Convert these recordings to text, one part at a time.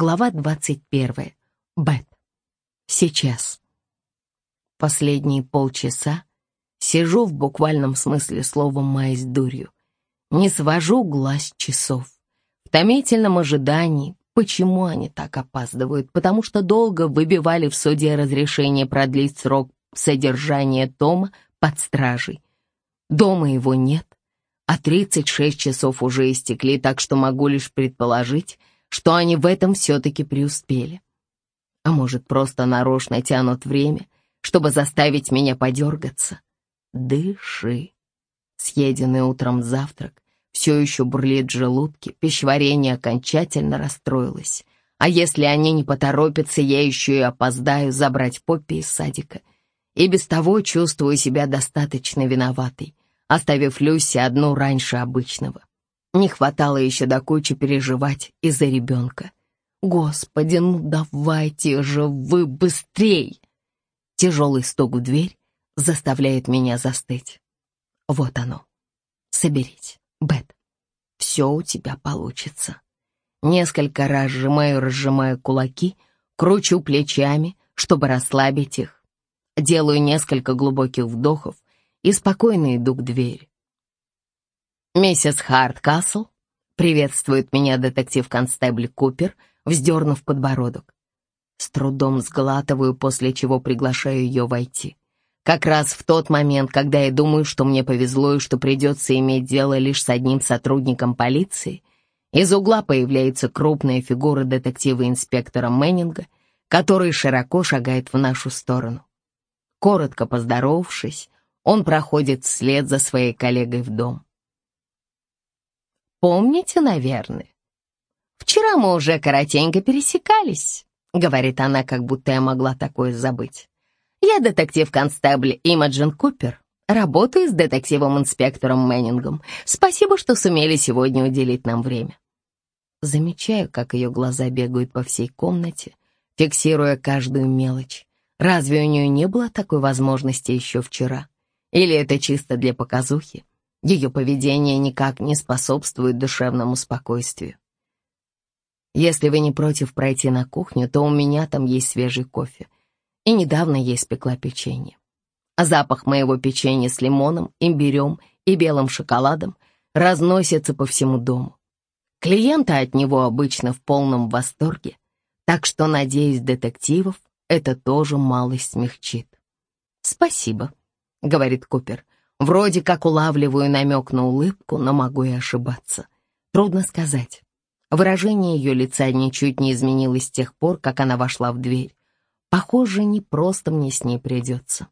Глава 21. Бет. Сейчас. Последние полчаса сижу в буквальном смысле слова «маясь дурью». Не свожу глаз часов. В томительном ожидании, почему они так опаздывают, потому что долго выбивали в суде разрешение продлить срок содержания Тома под стражей. Дома его нет, а 36 часов уже истекли, так что могу лишь предположить, что они в этом все-таки преуспели. А может, просто нарочно тянут время, чтобы заставить меня подергаться. Дыши. Съеденный утром завтрак все еще бурлит в желудке, пищеварение окончательно расстроилось. А если они не поторопятся, я еще и опоздаю забрать Поппи из садика. И без того чувствую себя достаточно виноватой, оставив Люси одну раньше обычного. Не хватало еще до кучи переживать из-за ребенка. Господи, ну давайте же вы быстрей! Тяжелый стук в дверь заставляет меня застыть. Вот оно. Соберись, Бет. Все у тебя получится. Несколько раз сжимаю-разжимаю кулаки, кручу плечами, чтобы расслабить их. Делаю несколько глубоких вдохов и спокойно иду к двери. «Миссис Харткасл», — приветствует меня детектив-констебль Купер, вздернув подбородок. С трудом сглатываю, после чего приглашаю ее войти. Как раз в тот момент, когда я думаю, что мне повезло и что придется иметь дело лишь с одним сотрудником полиции, из угла появляется крупная фигура детектива-инспектора Мэннинга, который широко шагает в нашу сторону. Коротко поздоровавшись, он проходит вслед за своей коллегой в дом. Помните, наверное? Вчера мы уже коротенько пересекались, говорит она, как будто я могла такое забыть. Я детектив-констебль Имаджин Купер. Работаю с детективом-инспектором Мэннингом. Спасибо, что сумели сегодня уделить нам время. Замечаю, как ее глаза бегают по всей комнате, фиксируя каждую мелочь. Разве у нее не было такой возможности еще вчера? Или это чисто для показухи? Ее поведение никак не способствует душевному спокойствию. Если вы не против пройти на кухню, то у меня там есть свежий кофе. И недавно я испекла печенье. А запах моего печенья с лимоном, имбирем и белым шоколадом разносится по всему дому. Клиенты от него обычно в полном восторге, так что, надеюсь, детективов это тоже малость смягчит. «Спасибо», — говорит Купер. Вроде как улавливаю намек на улыбку, но могу и ошибаться. Трудно сказать. Выражение ее лица ничуть не изменилось с тех пор, как она вошла в дверь. Похоже, не просто мне с ней придется.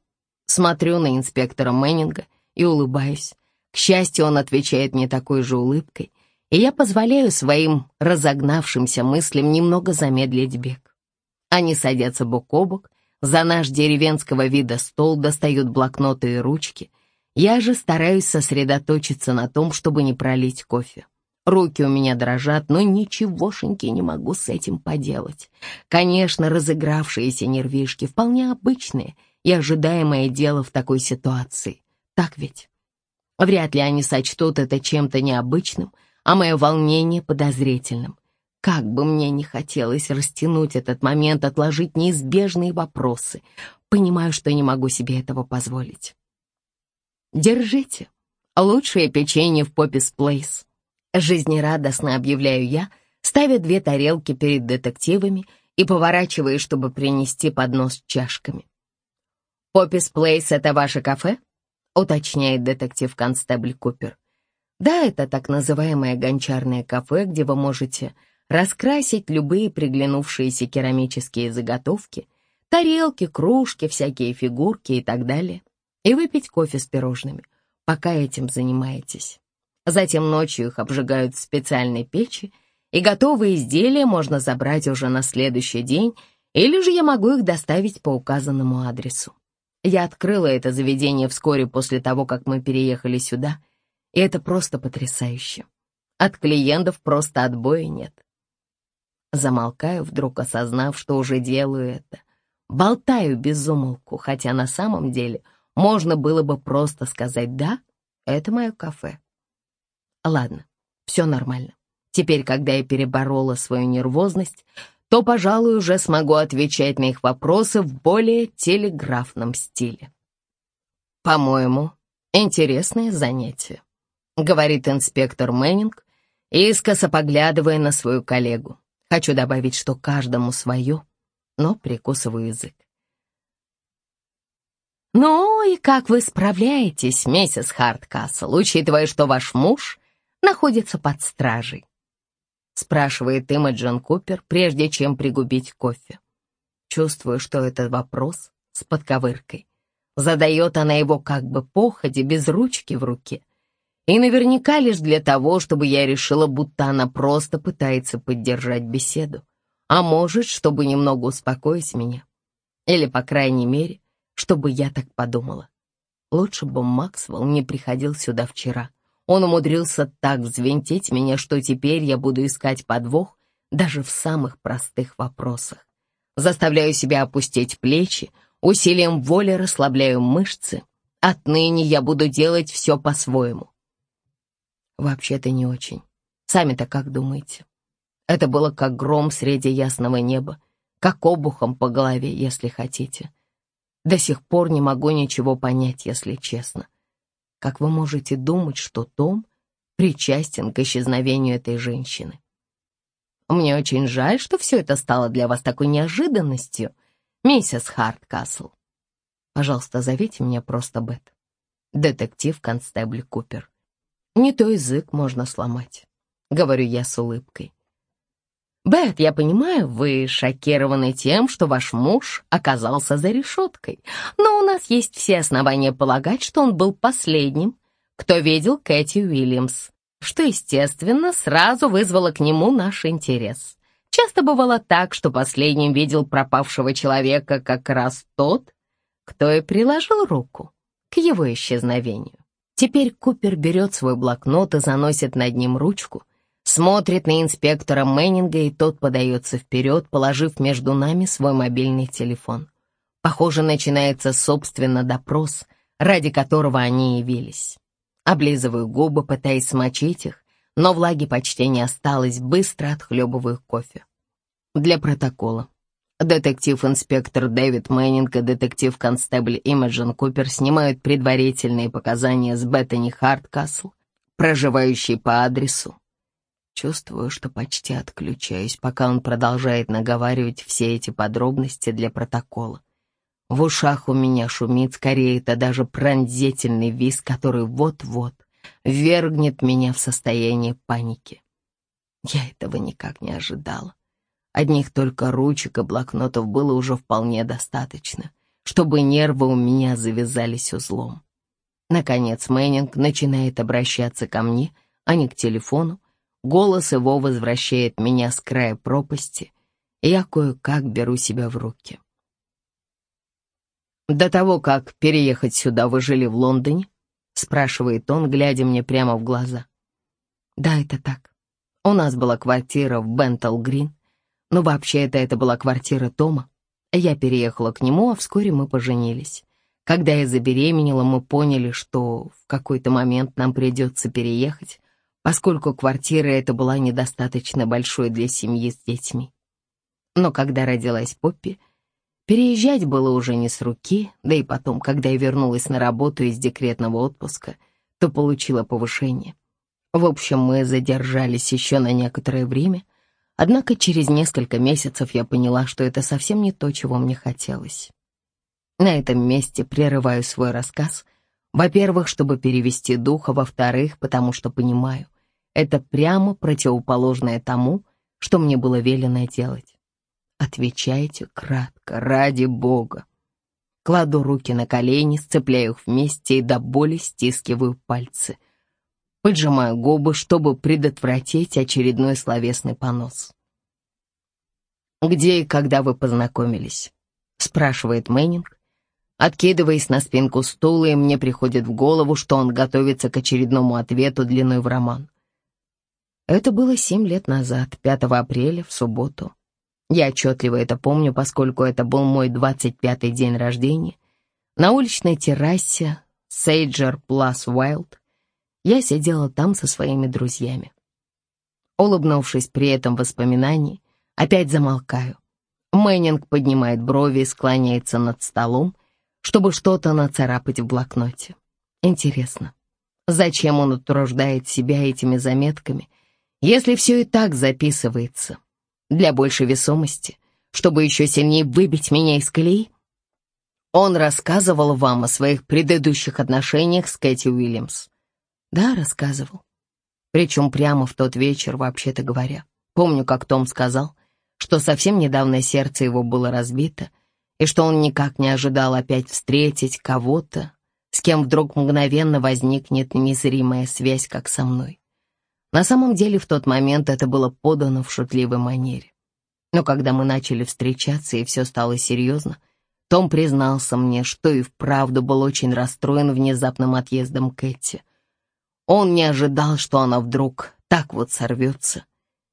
Смотрю на инспектора Мэннинга и улыбаюсь. К счастью, он отвечает мне такой же улыбкой, и я позволяю своим разогнавшимся мыслям немного замедлить бег. Они садятся бок о бок, за наш деревенского вида стол достают блокноты и ручки — я же стараюсь сосредоточиться на том, чтобы не пролить кофе. Руки у меня дрожат, но ничегошеньки не могу с этим поделать. Конечно, разыгравшиеся нервишки вполне обычные и ожидаемое дело в такой ситуации. Так ведь? Вряд ли они сочтут это чем-то необычным, а мое волнение подозрительным. Как бы мне не хотелось растянуть этот момент, отложить неизбежные вопросы. Понимаю, что не могу себе этого позволить. Держите. Лучшее печенье в Поппис Плейс. Жизнерадостно объявляю я, ставя две тарелки перед детективами и поворачивая, чтобы принести поднос с чашками. «Поппис Плейс — это ваше кафе?» — уточняет детектив-констебль Купер. «Да, это так называемое гончарное кафе, где вы можете раскрасить любые приглянувшиеся керамические заготовки, тарелки, кружки, всякие фигурки и так далее и выпить кофе с пирожными, пока этим занимаетесь. Затем ночью их обжигают в специальной печи, и готовые изделия можно забрать уже на следующий день, или же я могу их доставить по указанному адресу. Я открыла это заведение вскоре после того, как мы переехали сюда, и это просто потрясающе. От клиентов просто отбоя нет. Замолкаю, вдруг осознав, что уже делаю это. Болтаю без умолку, хотя на самом деле — можно было бы просто сказать «да, это мое кафе». Ладно, все нормально. Теперь, когда я переборола свою нервозность, то, пожалуй, уже смогу отвечать на их вопросы в более телеграфном стиле. «По-моему, интересное занятие», — говорит инспектор Мэннинг, искоса поглядывая на свою коллегу. Хочу добавить, что каждому свое, но прикусываю язык. «Ну и как вы справляетесь, миссис Харткасл, учитывая, что ваш муж находится под стражей?» спрашивает Имаджин Купер, прежде чем пригубить кофе. Чувствую, что этот вопрос с подковыркой. Задает она его как бы походе, без ручки в руке. И наверняка лишь для того, чтобы я решила, будто она просто пытается поддержать беседу. А может, чтобы немного успокоить меня. Или, по крайней мере, чтобы я так подумала. Лучше бы Максвелл не приходил сюда вчера. Он умудрился так взвинтить меня, что теперь я буду искать подвох даже в самых простых вопросах. Заставляю себя опустить плечи, усилием воли расслабляю мышцы. Отныне я буду делать все по-своему. Вообще-то не очень. Сами-то как думаете? Это было как гром среди ясного неба, как обухом по голове, если хотите. До сих пор не могу ничего понять, если честно. Как вы можете думать, что Том причастен к исчезновению этой женщины? Мне очень жаль, что все это стало для вас такой неожиданностью, миссис Харткасл. Пожалуйста, зовите меня просто Бет. Детектив-констебль Купер. Не то язык можно сломать, говорю я с улыбкой. «Бет, я понимаю, вы шокированы тем, что ваш муж оказался за решеткой, но у нас есть все основания полагать, что он был последним, кто видел Кэти Уильямс, что, естественно, сразу вызвало к нему наш интерес. Часто бывало так, что последним видел пропавшего человека как раз тот, кто и приложил руку к его исчезновению. Теперь Купер берет свой блокнот и заносит над ним ручку — смотрит на инспектора Мэннинга, и тот подается вперед, положив между нами свой мобильный телефон. Похоже, начинается, собственно, допрос, ради которого они явились. Облизываю губы, пытаясь смочить их, но влаги почти не осталось, быстро отхлебываю кофе. Для протокола. Детектив-инспектор Дэвид Мэннинг и детектив-констебль Имаджин Купер снимают предварительные показания с Беттани Харткасл, проживающей по адресу Чувствую, что почти отключаюсь, пока он продолжает наговаривать все эти подробности для протокола. В ушах у меня шумит, скорее это даже пронзительный виз, который вот-вот вергнет меня в состояние паники. Я этого никак не ожидала. Одних только ручек и блокнотов было уже вполне достаточно, чтобы нервы у меня завязались узлом. Наконец Мэннинг начинает обращаться ко мне, а не к телефону, Голос его возвращает меня с края пропасти, я кое-как беру себя в руки. «До того, как переехать сюда, вы жили в Лондоне?» — спрашивает он, глядя мне прямо в глаза. «Да, это так. У нас была квартира в Бентл-Грин, но вообще-то это была квартира Тома. Я переехала к нему, а вскоре мы поженились. Когда я забеременела, мы поняли, что в какой-то момент нам придется переехать, поскольку квартира эта была недостаточно большой для семьи с детьми. Но когда родилась Поппи, переезжать было уже не с руки, да и потом, когда я вернулась на работу из декретного отпуска, то получила повышение. В общем, мы задержались еще на некоторое время, однако через несколько месяцев я поняла, что это совсем не то, чего мне хотелось. На этом месте прерываю свой рассказ, во-первых, чтобы перевести дух, а во-вторых, потому что понимаю, это прямо противоположное тому, что мне было велено делать. Отвечайте кратко, ради Бога. Кладу руки на колени, сцепляю их вместе и до боли стискиваю пальцы. Поджимаю губы, чтобы предотвратить очередной словесный понос. «Где и когда вы познакомились?» — спрашивает Мэннинг. Откидываясь на спинку стула, и мне приходит в голову, что он готовится к очередному ответу длиной в роман. Это было семь лет назад, 5 апреля, в субботу. Я отчетливо это помню, поскольку это был мой 25-й день рождения. На уличной террасе Sager Plus Wilde я сидела там со своими друзьями. Улыбнувшись при этом воспоминании, Опять замолкаю. Мэннинг поднимает брови и склоняется над столом, чтобы что-то нацарапать в блокноте. Интересно, зачем он утруждает себя этими заметками, если все и так записывается? Для большей весомости, чтобы еще сильнее выбить меня из колеи? Он рассказывал вам о своих предыдущих отношениях с Кэти Уильямс? Да, рассказывал. Причем прямо в тот вечер, вообще-то говоря. Помню, как Том сказал, что совсем недавно сердце его было разбито, и что он никак не ожидал опять встретить кого-то, с кем вдруг мгновенно возникнет незримая связь, как со мной. На самом деле в тот момент это было подано в шутливой манере. Но когда мы начали встречаться и все стало серьезно, том признался мне, что и вправду был очень расстроен внезапным отъездом Кэти. Он не ожидал, что она вдруг так вот сорвется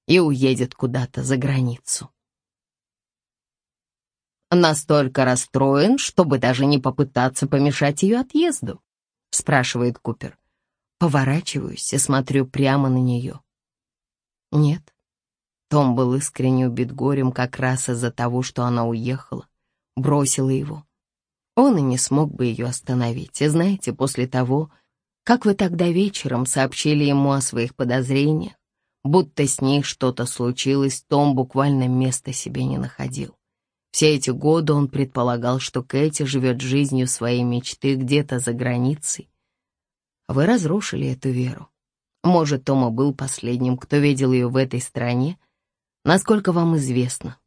и уедет куда-то за границу. «Настолько расстроен, чтобы даже не попытаться помешать ее отъезду?» — спрашивает Купер. Поворачиваюсь и смотрю прямо на нее. Нет. Том был искренне убит горем как раз из-за того, что она уехала, бросила его. Он и не смог бы ее остановить. И знаете, после того, как вы тогда вечером сообщили ему о своих подозрениях, будто с ней что-то случилось, Том буквально места себе не находил. Все эти годы он предполагал, что Кэти живет жизнью своей мечты где-то за границей, вы разрушили эту веру. Может, Тома был последним, кто видел ее в этой стране, насколько вам известно.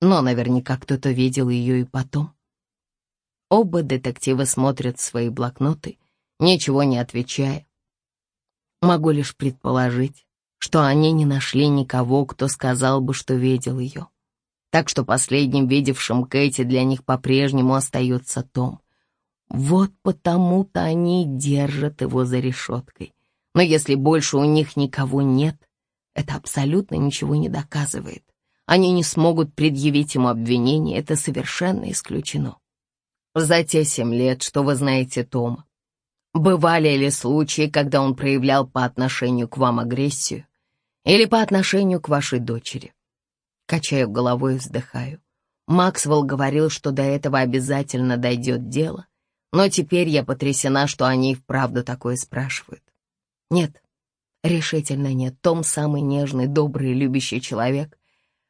Но наверняка кто-то видел ее и потом. Оба детектива смотрят в свои блокноты, ничего не отвечая. Могу лишь предположить, что они не нашли никого, кто сказал бы, что видел ее. Так что последним видевшим Кэти для них по-прежнему остается Том. Вот потому-то они держат его за решеткой. Но если больше у них никого нет, это абсолютно ничего не доказывает. Они не смогут предъявить ему обвинение, это совершенно исключено. За те семь лет, что вы знаете Тома, бывали ли случаи, когда он проявлял по отношению к вам агрессию или по отношению к вашей дочери? Качаю головой и вздыхаю. Максвелл говорил, что до этого обязательно дойдет дело, но теперь я потрясена, что они вправду такое спрашивают. Нет, решительно нет. Том самый нежный, добрый, любящий человек,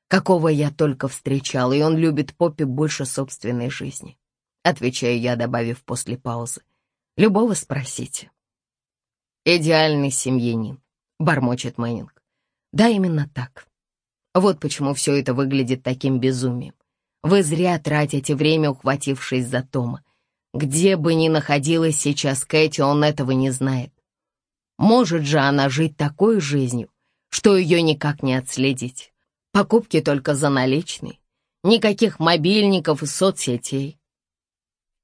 какого я только встречала, и он любит Поппи больше собственной жизни. Отвечаю я, добавив после паузы. Любого спросите. Идеальный семьянин, бормочет Мэннинг. Да, именно так. Вот почему все это выглядит таким безумием. Вы зря тратите время, ухватившись за Тома. Где бы ни находилась сейчас Кэти, он этого не знает. Может же она жить такой жизнью, что ее никак не отследить. Покупки только за наличные, никаких мобильников и соцсетей.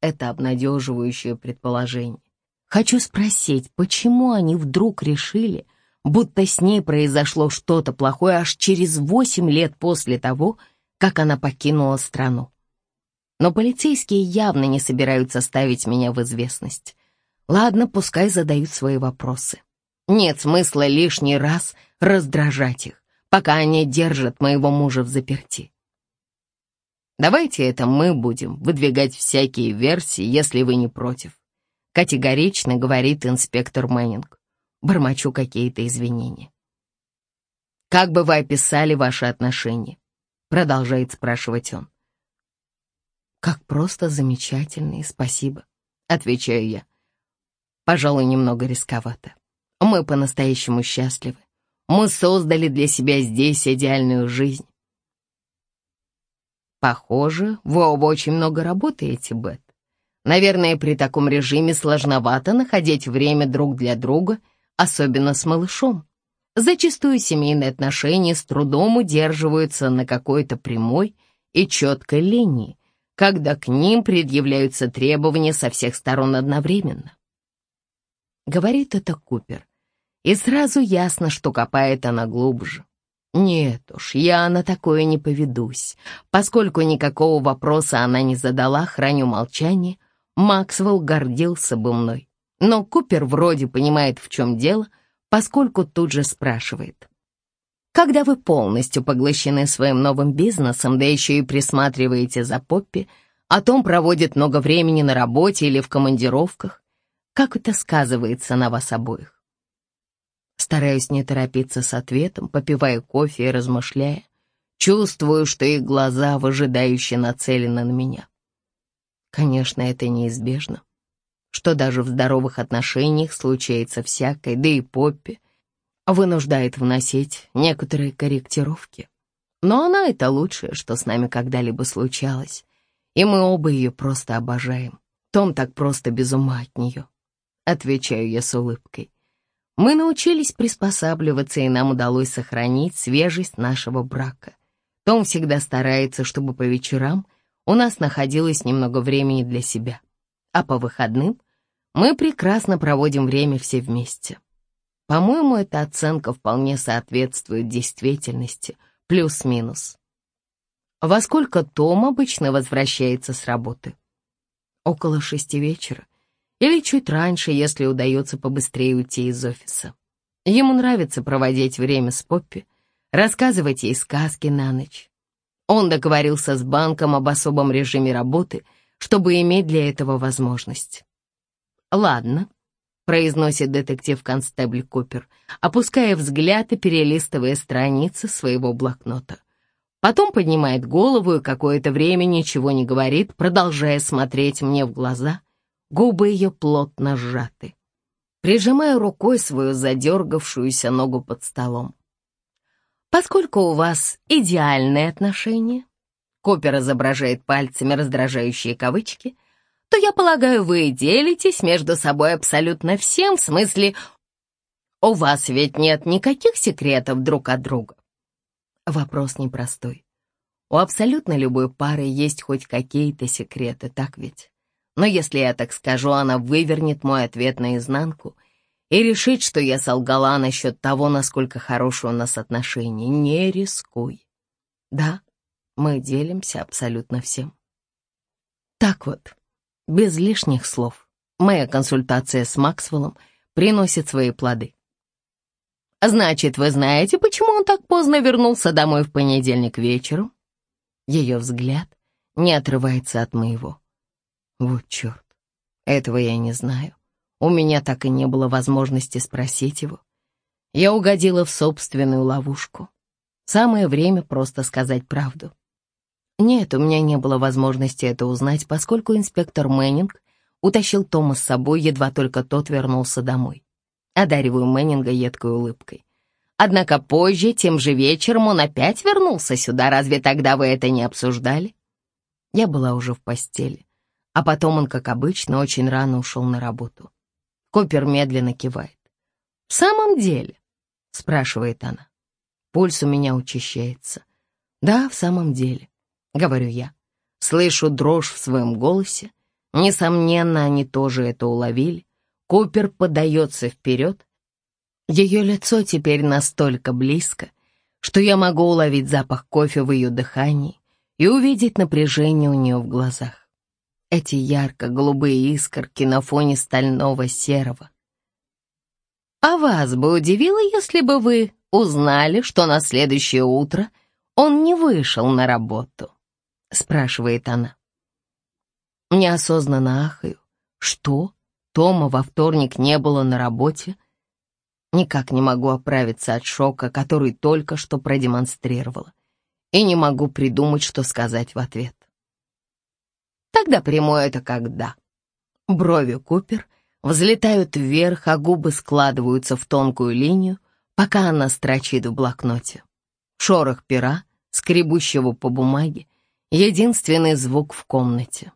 Это обнадеживающее предположение. Хочу спросить, почему они вдруг решили, будто с ней произошло что-то плохое аж через восемь лет после того, как она покинула страну. Но полицейские явно не собираются ставить меня в известность. Ладно, пускай задают свои вопросы. Нет смысла лишний раз раздражать их, пока они держат моего мужа в заперти. Давайте это мы будем выдвигать всякие версии, если вы не против. Категорично говорит инспектор Мэннинг. Бормочу какие-то извинения. «Как бы вы описали ваши отношения?» Продолжает спрашивать он. «Как просто замечательные, спасибо», — отвечаю я. Пожалуй, немного рисковато. Мы по-настоящему счастливы. Мы создали для себя здесь идеальную жизнь. Похоже, вы оба очень много работаете, Бет. Наверное, при таком режиме сложновато находить время друг для друга, особенно с малышом. Зачастую семейные отношения с трудом удерживаются на какой-то прямой и четкой линии, когда к ним предъявляются требования со всех сторон одновременно. Говорит это Купер, и сразу ясно, что копает она глубже. Нет уж, я на такое не поведусь. Поскольку никакого вопроса она не задала, храню молчание, Максвелл гордился бы мной. Но Купер вроде понимает, в чем дело, поскольку тут же спрашивает. Когда вы полностью поглощены своим новым бизнесом, да еще и присматриваете за Поппи, а Том проводит много времени на работе или в командировках, как это сказывается на вас обоих? Стараюсь не торопиться с ответом, попивая кофе и размышляя. Чувствую, что их глаза выжидающе нацелены на меня. Конечно, это неизбежно, что даже в здоровых отношениях случается всякое, да и Поппи вынуждает вносить некоторые корректировки. Но она — это лучшее, что с нами когда-либо случалось, и мы оба ее просто обожаем. Том так просто без ума от нее. Отвечаю я с улыбкой. Мы научились приспосабливаться, и нам удалось сохранить свежесть нашего брака. Том всегда старается, чтобы по вечерам у нас находилось немного времени для себя, а по выходным мы прекрасно проводим время все вместе. По-моему, эта оценка вполне соответствует действительности, плюс-минус. Во сколько Том обычно возвращается с работы? Около шести вечера. Или чуть раньше, если удается побыстрее уйти из офиса. Ему нравится проводить время с Поппи, рассказывать ей сказки на ночь. Он договорился с банком об особом режиме работы, чтобы иметь для этого возможность. Ладно, произносит детектив-констебль Купер, опуская взгляд и перелистывая страницы своего блокнота. Потом поднимает голову и какое-то время ничего не говорит, продолжая смотреть мне в глаза. Губы ее плотно сжаты. Прижимая рукой свою задергавшуюся ногу под столом. «Поскольку у вас идеальные отношения», Купер изображает пальцами раздражающие кавычки, то, я полагаю, вы делитесь между собой абсолютно всем, в смысле, у вас ведь нет никаких секретов друг от друга. Вопрос непростой. У абсолютно любой пары есть хоть какие-то секреты, так ведь? Но если я так скажу, она вывернет мой ответ наизнанку и решит, что я солгала насчет того, насколько хорошие у нас отношения. Не рискуй. Да, мы делимся абсолютно всем. Так вот, без лишних слов. Моя консультация с Максвеллом приносит свои плоды. «Значит, вы знаете, почему он так поздно вернулся домой в понедельник вечером?» Ее взгляд не отрывается от моего. Вот черт, этого я не знаю. У меня так и не было возможности спросить его. Я угодила в собственную ловушку. Самое время просто сказать правду. Нет, у меня не было возможности это узнать, поскольку инспектор Мэннинг утащил Тома с собой, едва только тот вернулся домой. Одариваю Мэннинга едкой улыбкой. Однако позже, тем же вечером, он опять вернулся сюда. Разве тогда вы это не обсуждали? Я была уже в постели. А потом он, как обычно, очень рано ушел на работу. Копер медленно кивает. «В самом деле?» — спрашивает она. Пульс у меня учащается. «Да, в самом деле. — говорю я. Слышу дрожь в своем голосе. Несомненно, они тоже это уловили. Купер подается вперед. Ее лицо теперь настолько близко, что я могу уловить запах кофе в ее дыхании и увидеть напряжение у нее в глазах. Эти ярко-голубые искорки на фоне стального серого. А вас бы удивило, если бы вы узнали, что на следующее утро он не вышел на работу спрашивает она. Неосознанно ахаю. Что? Тома во вторник не было на работе? Никак не могу оправиться от шока, который только что продемонстрировала. И не могу придумать, что сказать в ответ. Тогда приму это когда. Брови Купер взлетают вверх, а губы складываются в тонкую линию, пока она строчит в блокноте. Шорох пера, скребущего по бумаге, единственный звук в комнате.